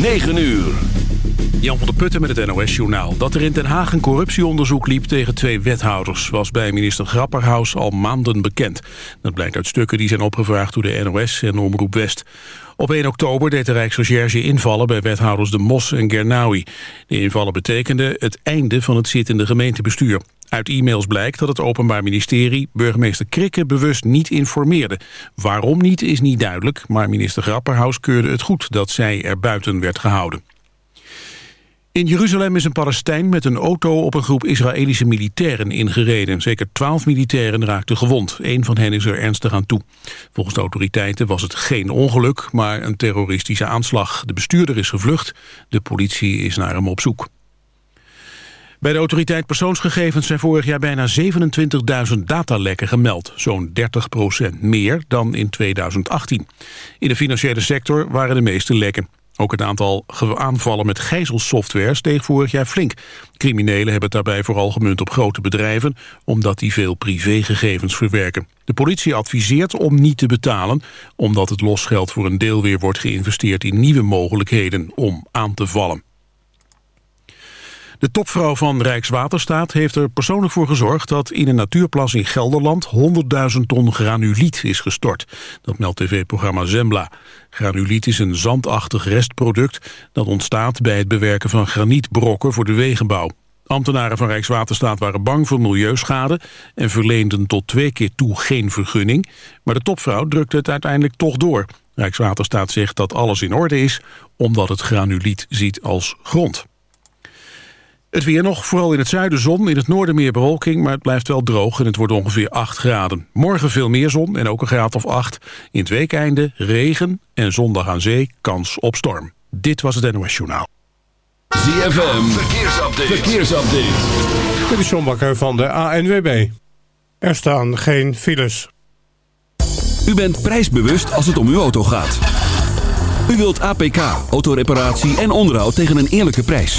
9 uur. Jan van der Putten met het NOS-journaal. Dat er in Den Haag een corruptieonderzoek liep tegen twee wethouders... was bij minister Grapperhaus al maanden bekend. Dat blijkt uit stukken die zijn opgevraagd door de NOS en Omroep West. Op 1 oktober deed de Rijksrecherche invallen bij wethouders De Mos en Gernaui. De invallen betekenden het einde van het zittende gemeentebestuur. Uit e-mails blijkt dat het Openbaar Ministerie burgemeester Krikke bewust niet informeerde. Waarom niet is niet duidelijk, maar minister Grapperhaus keurde het goed dat zij er buiten werd gehouden. In Jeruzalem is een Palestijn met een auto op een groep Israëlische militairen ingereden. Zeker twaalf militairen raakten gewond. Eén van hen is er ernstig aan toe. Volgens de autoriteiten was het geen ongeluk, maar een terroristische aanslag. De bestuurder is gevlucht. De politie is naar hem op zoek. Bij de autoriteit persoonsgegevens zijn vorig jaar bijna 27.000 datalekken gemeld. Zo'n 30% meer dan in 2018. In de financiële sector waren de meeste lekken. Ook het aantal aanvallen met gijzelsoftware steeg vorig jaar flink. Criminelen hebben het daarbij vooral gemunt op grote bedrijven... omdat die veel privégegevens verwerken. De politie adviseert om niet te betalen... omdat het losgeld voor een deel weer wordt geïnvesteerd... in nieuwe mogelijkheden om aan te vallen. De topvrouw van Rijkswaterstaat heeft er persoonlijk voor gezorgd... dat in een natuurplas in Gelderland 100.000 ton granuliet is gestort. Dat meldt tv-programma Zembla. Granuliet is een zandachtig restproduct... dat ontstaat bij het bewerken van granietbrokken voor de wegenbouw. Ambtenaren van Rijkswaterstaat waren bang voor milieuschade... en verleenden tot twee keer toe geen vergunning. Maar de topvrouw drukte het uiteindelijk toch door. Rijkswaterstaat zegt dat alles in orde is... omdat het granuliet ziet als grond. Het weer nog, vooral in het zuiden zon, in het noorden meer bewolking... maar het blijft wel droog en het wordt ongeveer 8 graden. Morgen veel meer zon en ook een graad of 8. In het weekeinde regen en zondag aan zee kans op storm. Dit was het NOS Journaal. ZFM, verkeersupdate. verkeersupdate. Dit is John Bakker van de ANWB. Er staan geen files. U bent prijsbewust als het om uw auto gaat. U wilt APK, autoreparatie en onderhoud tegen een eerlijke prijs.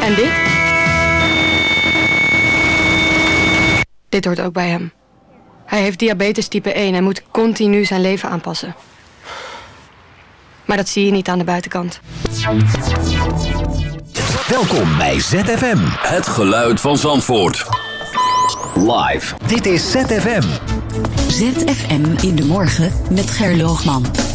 en dit? Dit hoort ook bij hem. Hij heeft diabetes type 1 en moet continu zijn leven aanpassen. Maar dat zie je niet aan de buitenkant. Welkom bij ZFM. Het geluid van Zandvoort. Live. Dit is ZFM. ZFM in de morgen met Gerloogman.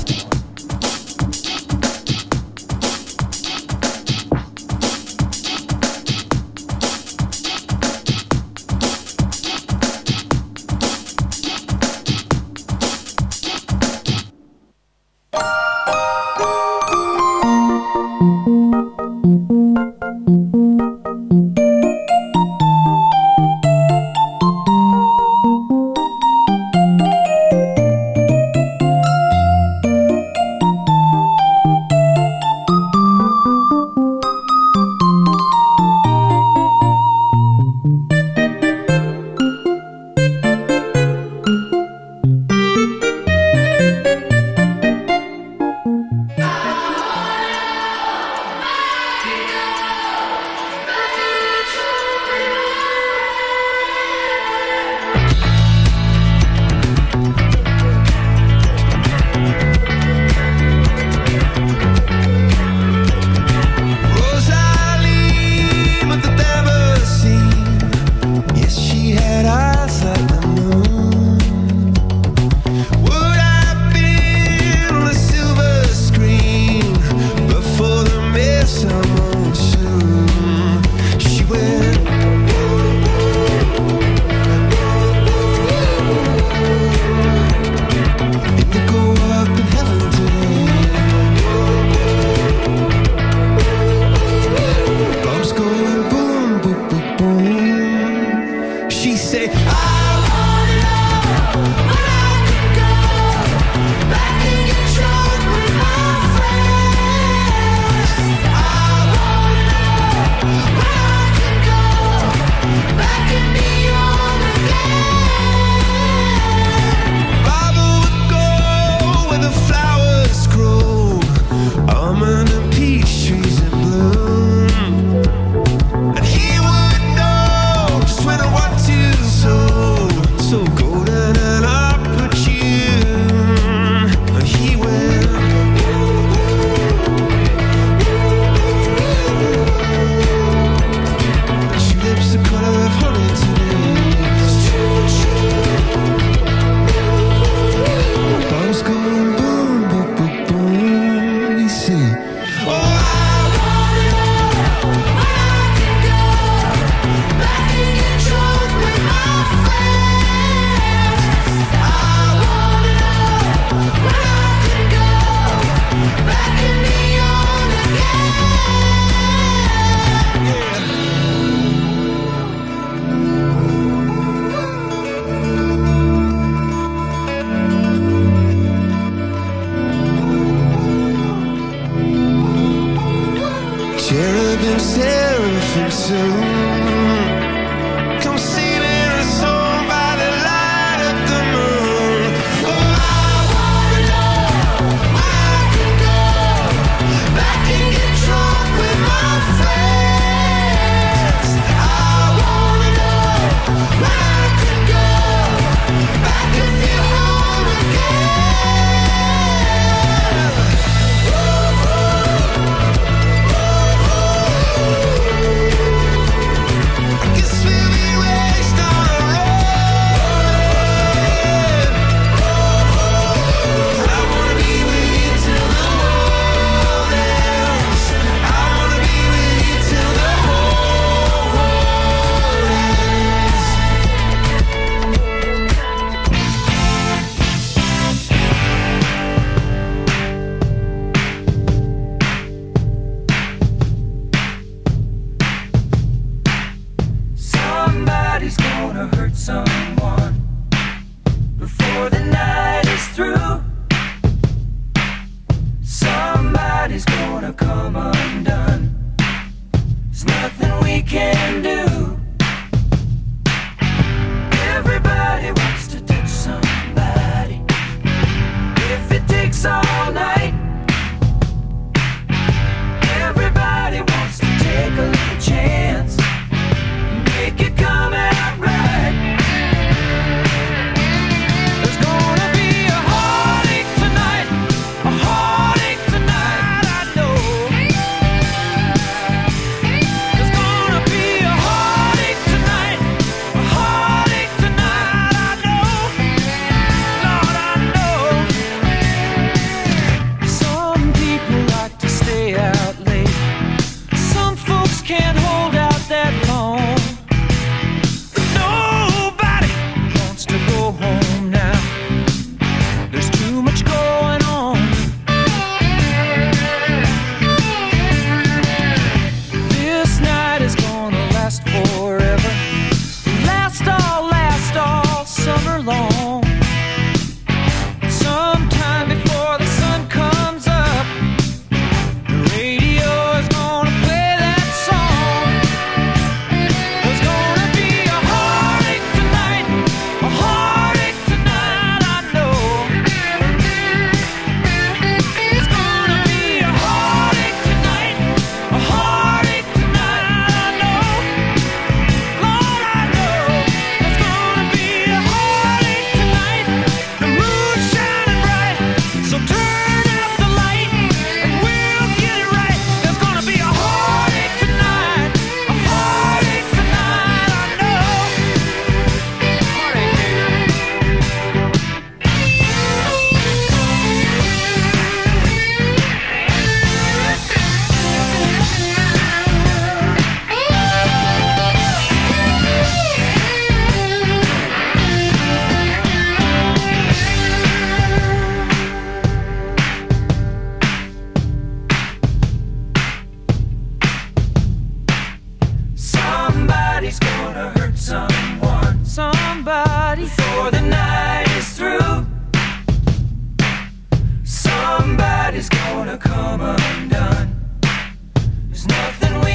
cherubim, seraphim, soon.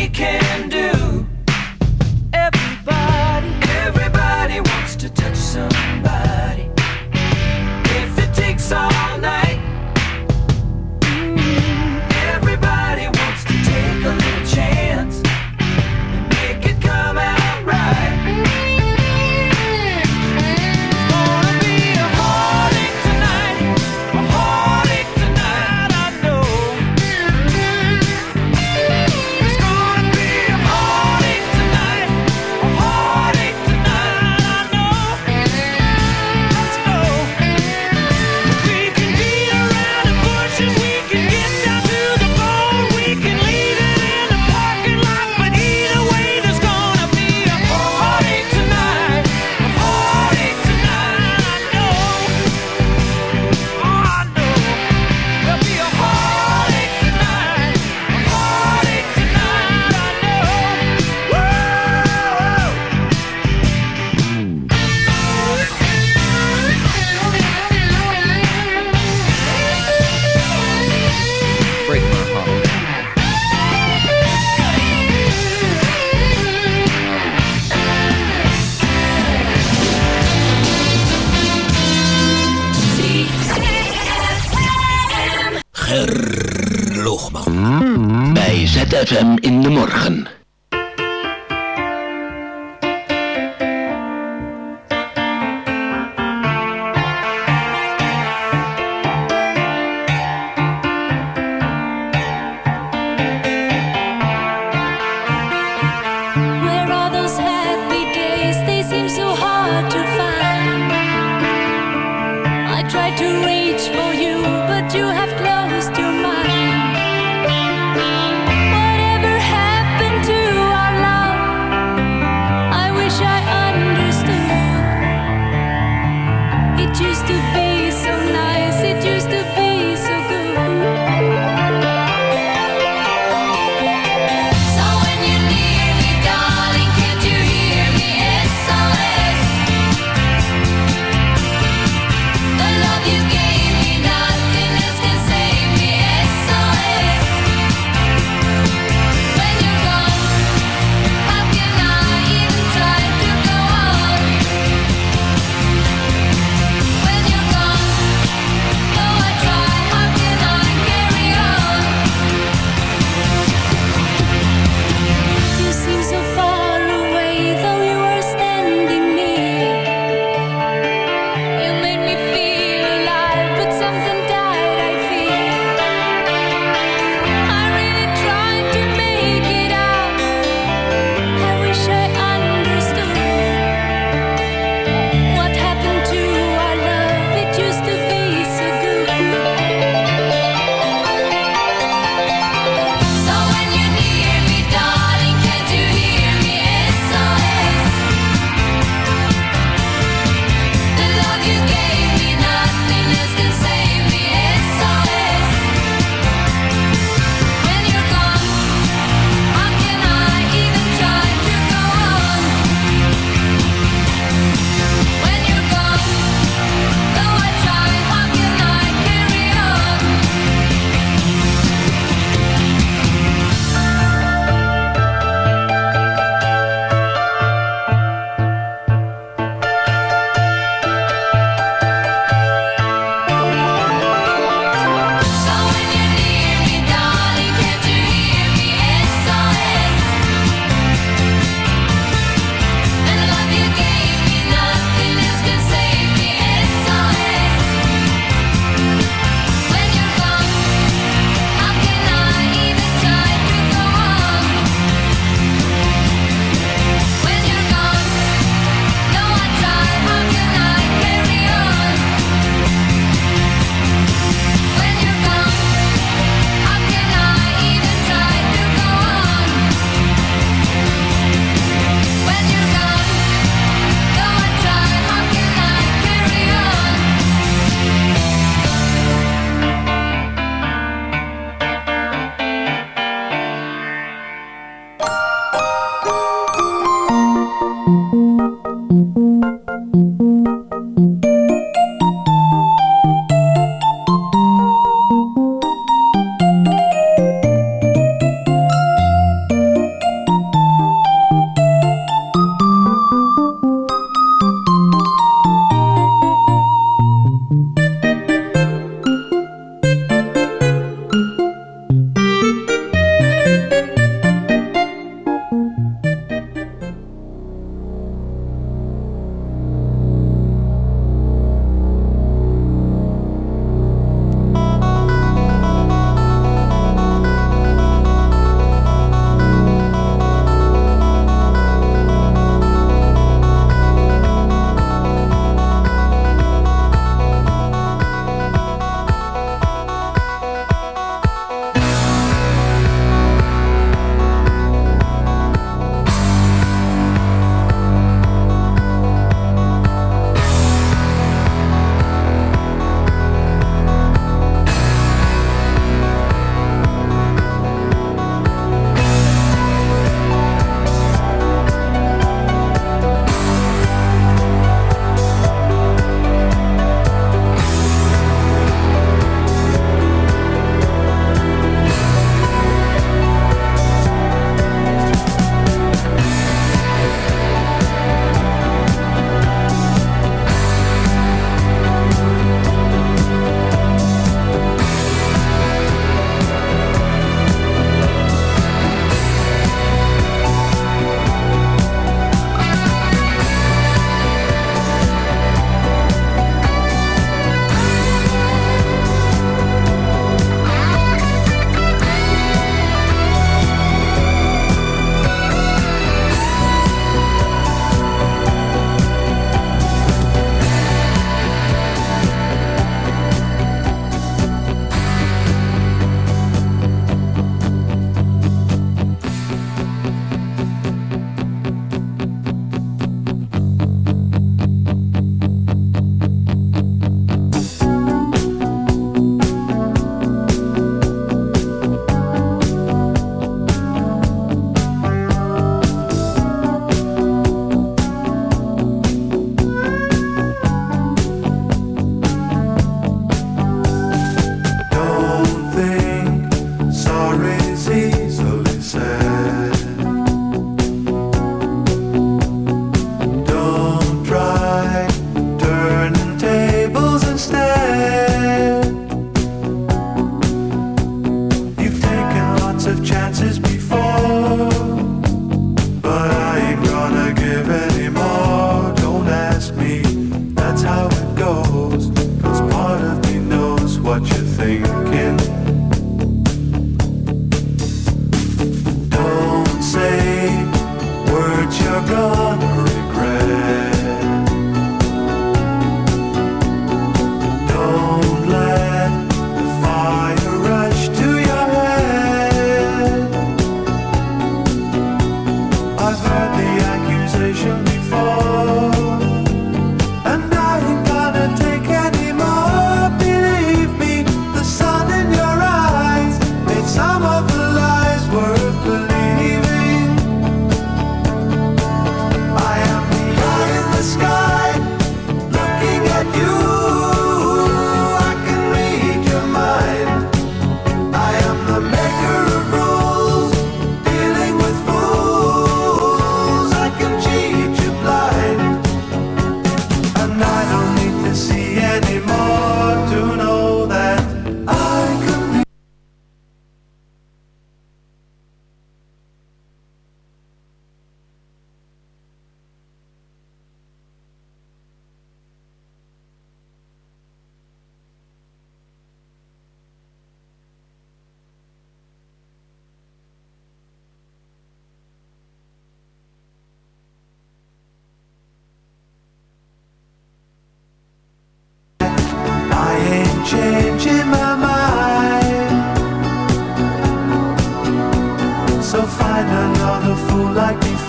they can do. Everybody, everybody wants to touch somebody.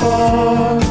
Fall.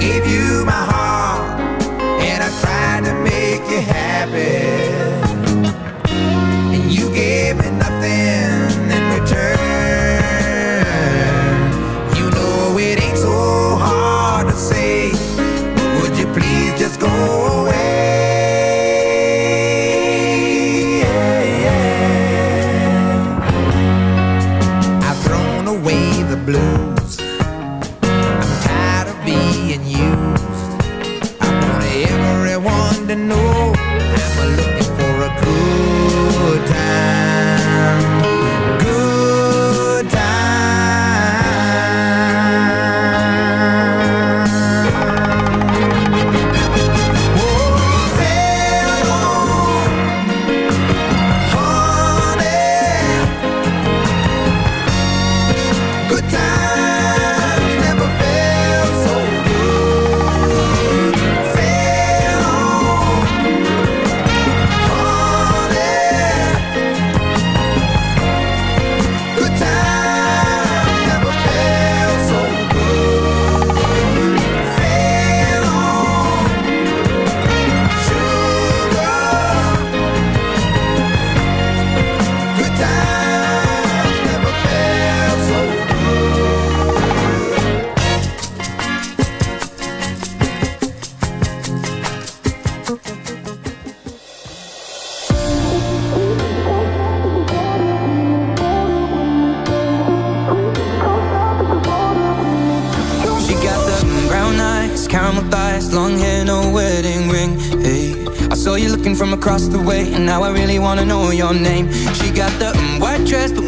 gave you my heart, and I tried to make you happy, and you gave me nothing.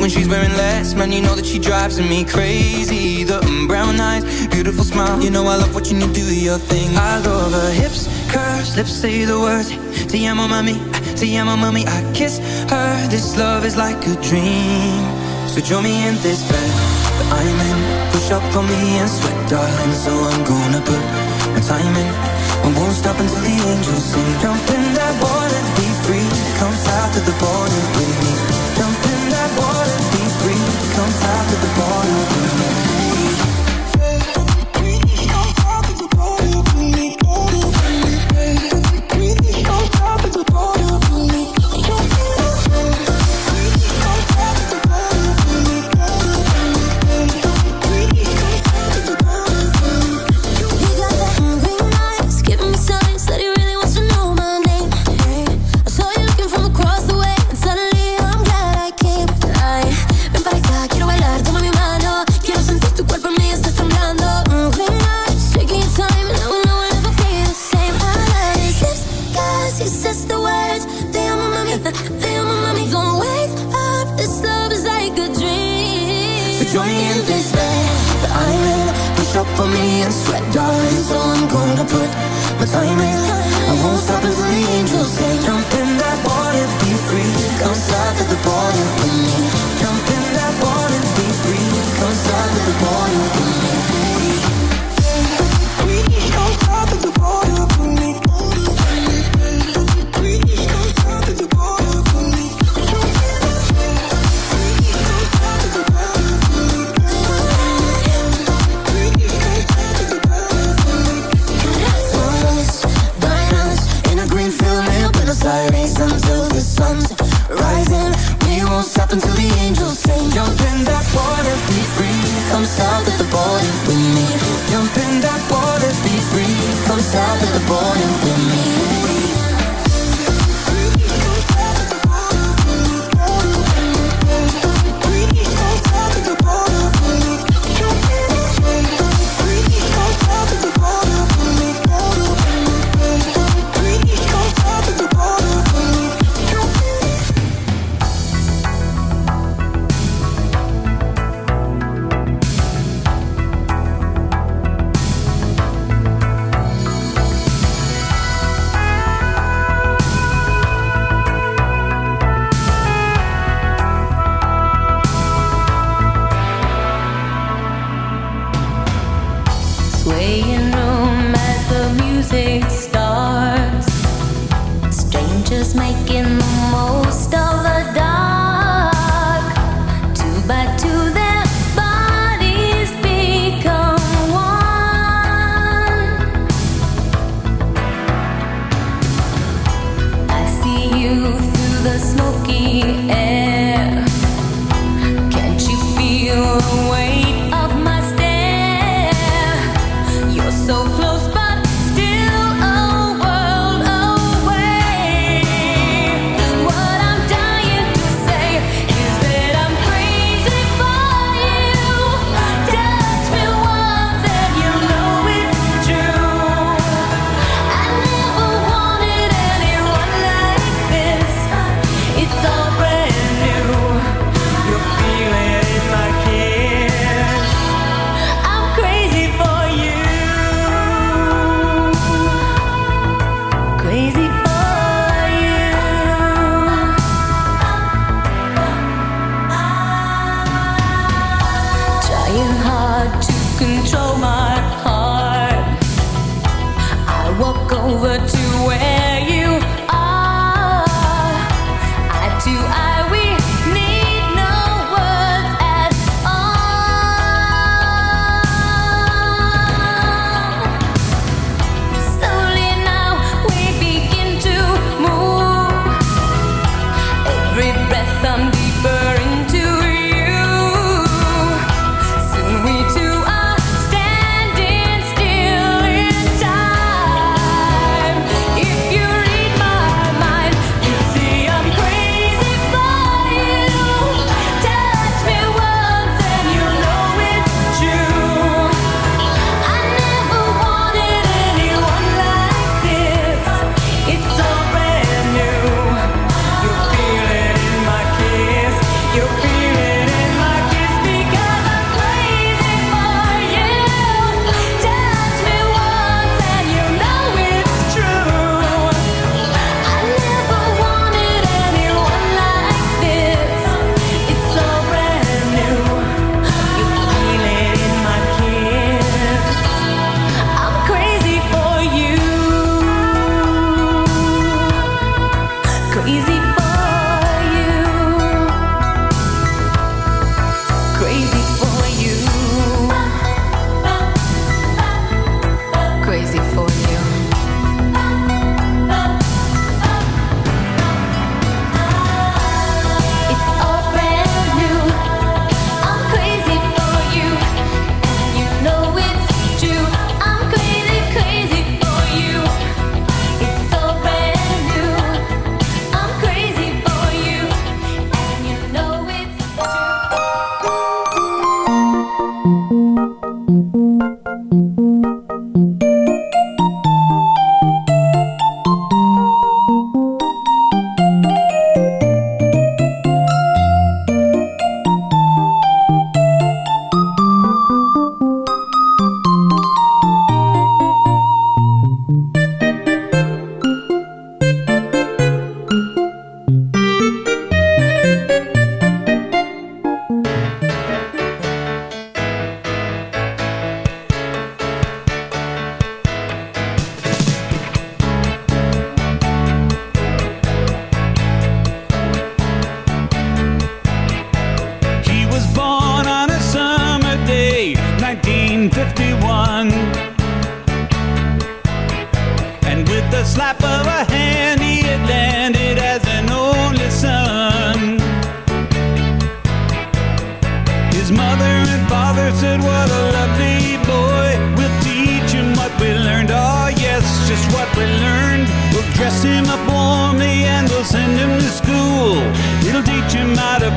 when she's wearing less. Man, you know that she drives me crazy. The brown eyes, beautiful smile. You know I love watching you do your thing. I love her hips, curves, lips say the words. Te amo, mami, te amo, mami I kiss her, this love is like a dream. So join me in this bed. That I'm in Push up on me and sweat, darling. So I'm gonna put my time in. I won't stop until the angels sing. Jump in that water, be free. Come south to the border with me that water deep breathe comes out to the bottom. and sweat, darling. So I'm gonna put my time in. I won't stop until the angels sing.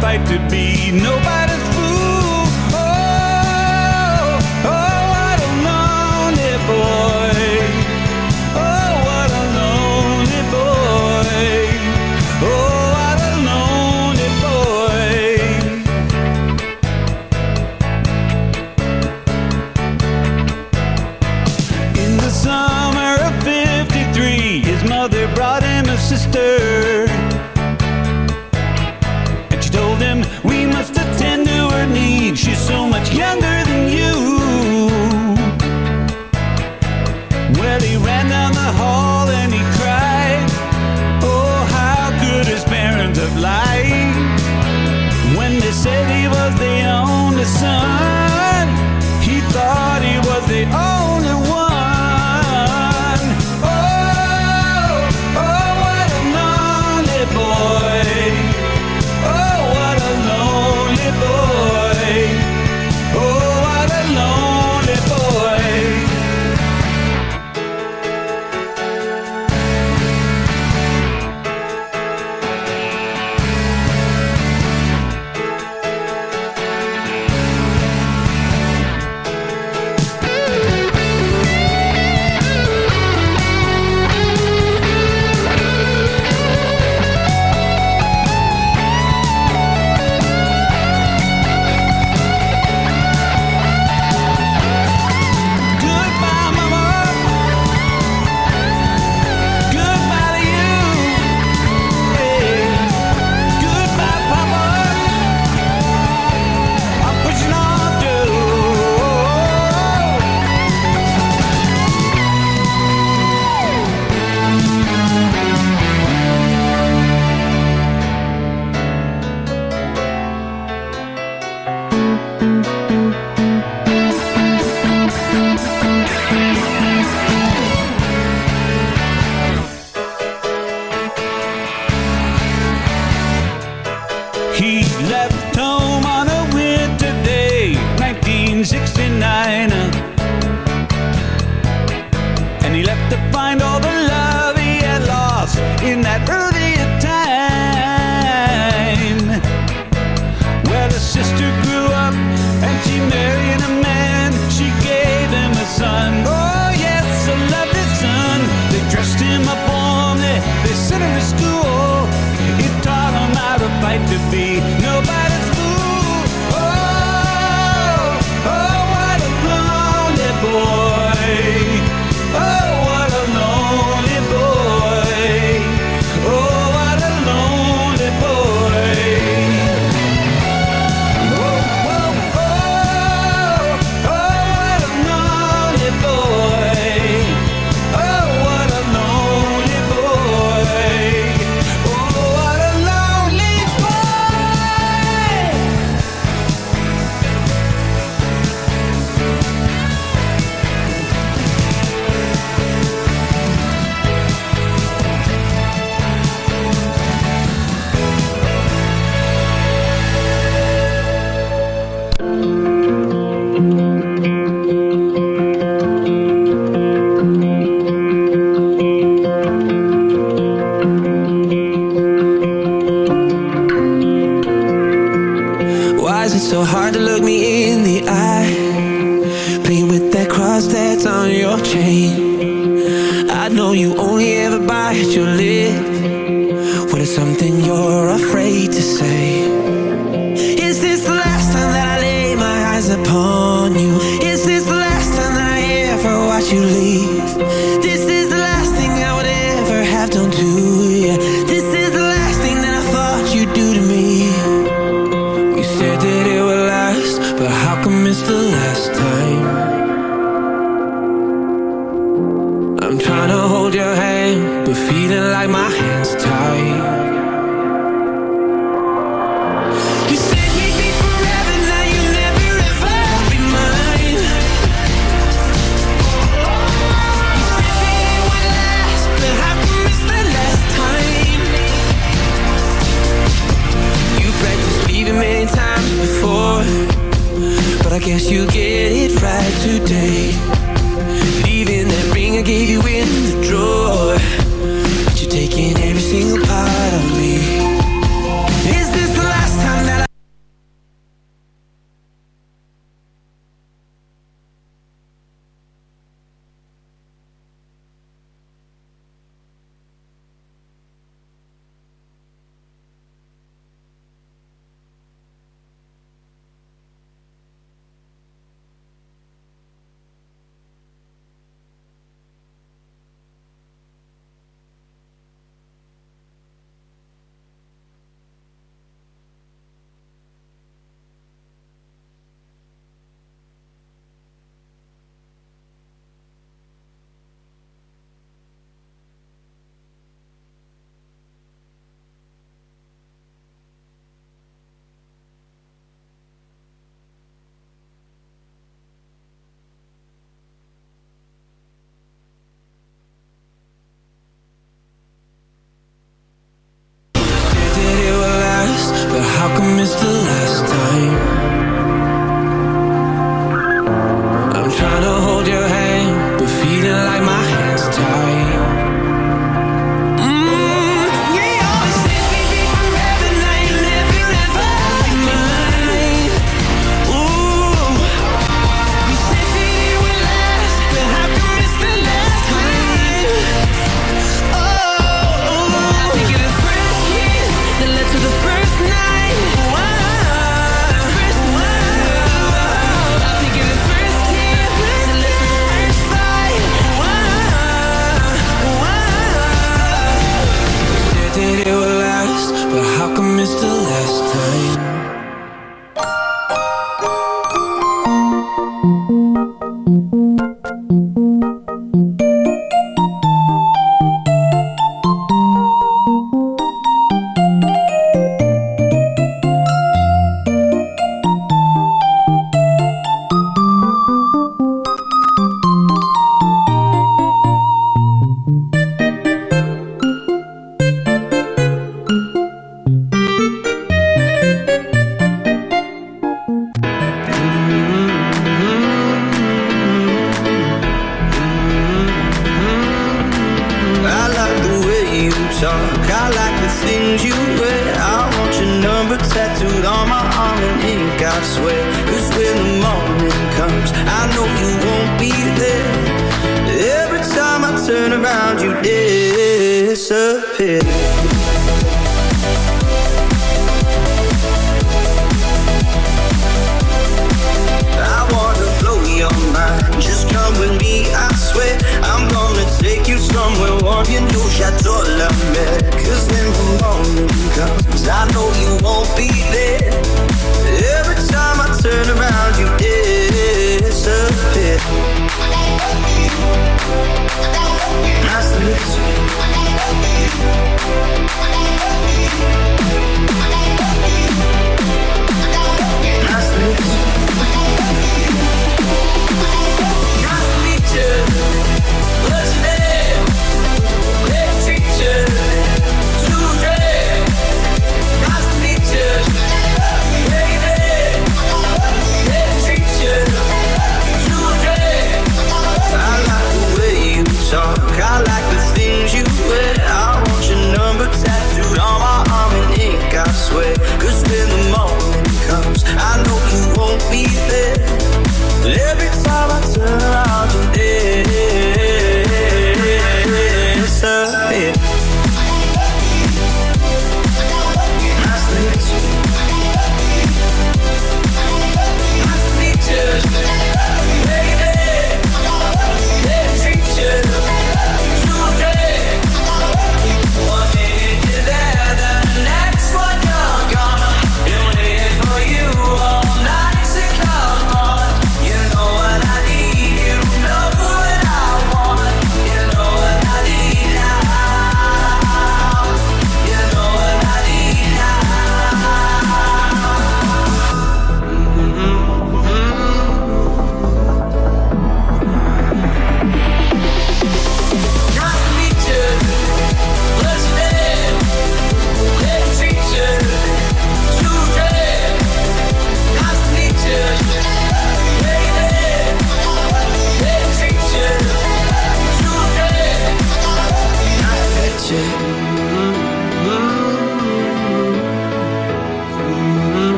Fight to be. Nobody's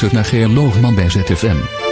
luistert naar Geer Loogman bij ZFM.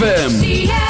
ZFM.